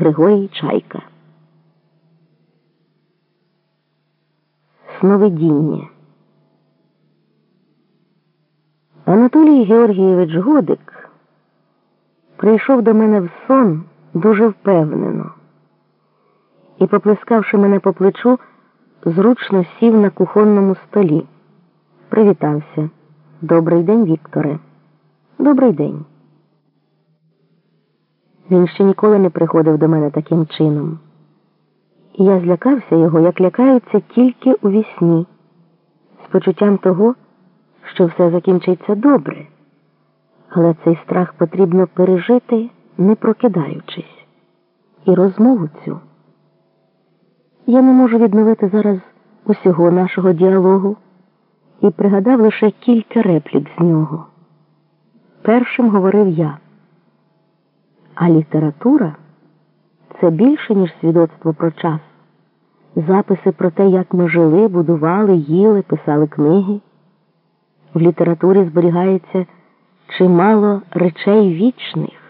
Григорій Чайка. Сновидіння. Анатолій Георгійович Годик прийшов до мене в сон дуже впевнено і, поплескавши мене по плечу, зручно сів на кухонному столі. Привітався. Добрий день, Вікторе. Добрий день. Він ще ніколи не приходив до мене таким чином. І я злякався його, як лякаються тільки у вісні, з почуттям того, що все закінчиться добре, але цей страх потрібно пережити, не прокидаючись, і розмову цю. Я не можу відновити зараз усього нашого діалогу і пригадав лише кілька реплік з нього. Першим говорив я. А література це більше, ніж свідоцтво про час, записи про те, як ми жили, будували, їли, писали книги. В літературі зберігається чимало речей вічних,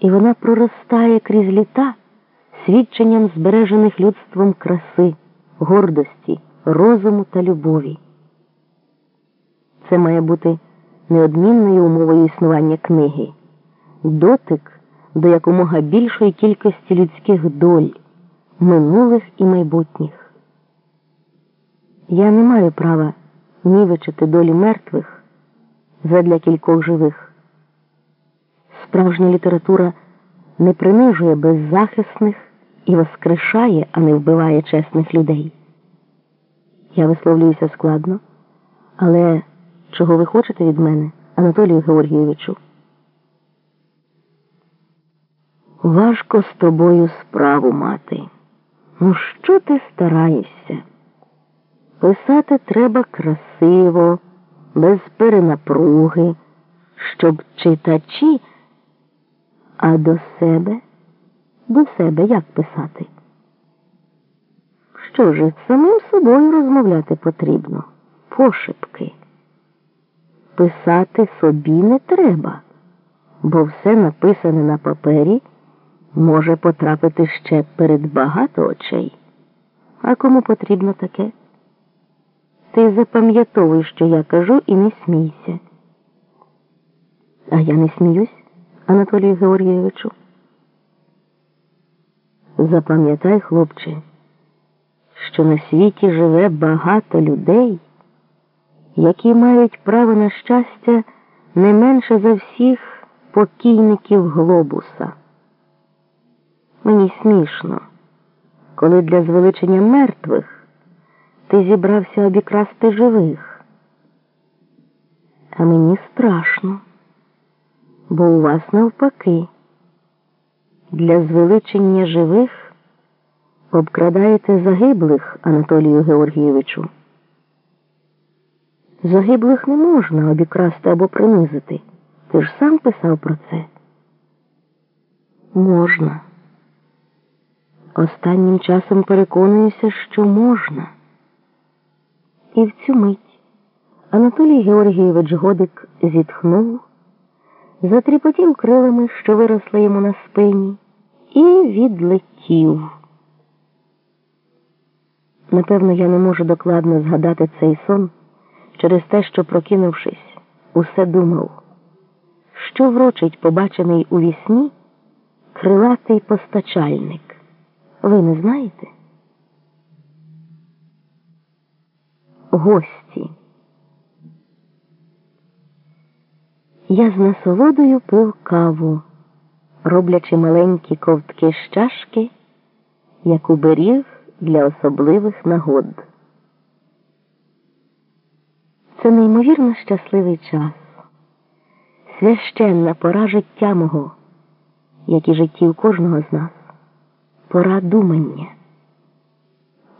і вона проростає крізь літа свідченням збережених людством краси, гордості, розуму та любові. Це має бути неодмінною умовою існування книги, дотик до якомога більшої кількості людських доль, минулих і майбутніх. Я не маю права нівечити долі мертвих задля кількох живих. Справжня література не принижує беззахисних і воскрешає, а не вбиває чесних людей. Я висловлююся складно, але чого ви хочете від мене, Анатолію Георгійовичу? Важко з тобою справу мати. Ну, що ти стараєшся? Писати треба красиво, без перенапруги, щоб читачі, а до себе, до себе як писати? Що ж, з самим собою розмовляти потрібно, пошепки. Писати собі не треба, бо все написане на папері може потрапити ще перед багато очей. А кому потрібно таке? Ти запам'ятовуй, що я кажу, і не смійся. А я не сміюсь, Анатолію Георгійовичу. Запам'ятай, хлопче, що на світі живе багато людей, які мають право на щастя не менше за всіх покійників глобуса. Мені смішно, коли для звеличення мертвих ти зібрався обікрасти живих. А мені страшно, бо у вас навпаки. Для звеличення живих обкрадаєте загиблих, Анатолію Георгійовичу. Загиблих не можна обікрасти або принизити. Ти ж сам писав про це. Можна. Останнім часом переконуюся, що можна. І в цю мить Анатолій Георгійович Годик зітхнув, затріпотів крилами, що виросли йому на спині, і відлетів. Напевно, я не можу докладно згадати цей сон через те, що, прокинувшись, усе думав, що врочить побачений у вісні крилатий постачальник. Ви не знаєте? Гості. Я з насолодою пив каву, роблячи маленькі ковтки з чашки, як уберіг для особливих нагод. Це неймовірно щасливий час, священна пора життя мого, як і життів кожного з нас пора думання,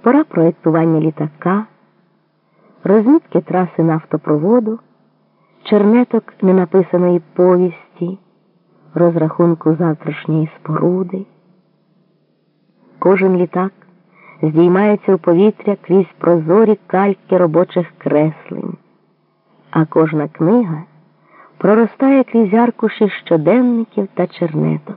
пора проєктування літака, розмітки траси нафтопроводу, чернеток ненаписаної повісті, розрахунку завтрашньої споруди. Кожен літак здіймається у повітря крізь прозорі кальки робочих креслень, а кожна книга проростає крізь аркуші щоденників та чернеток.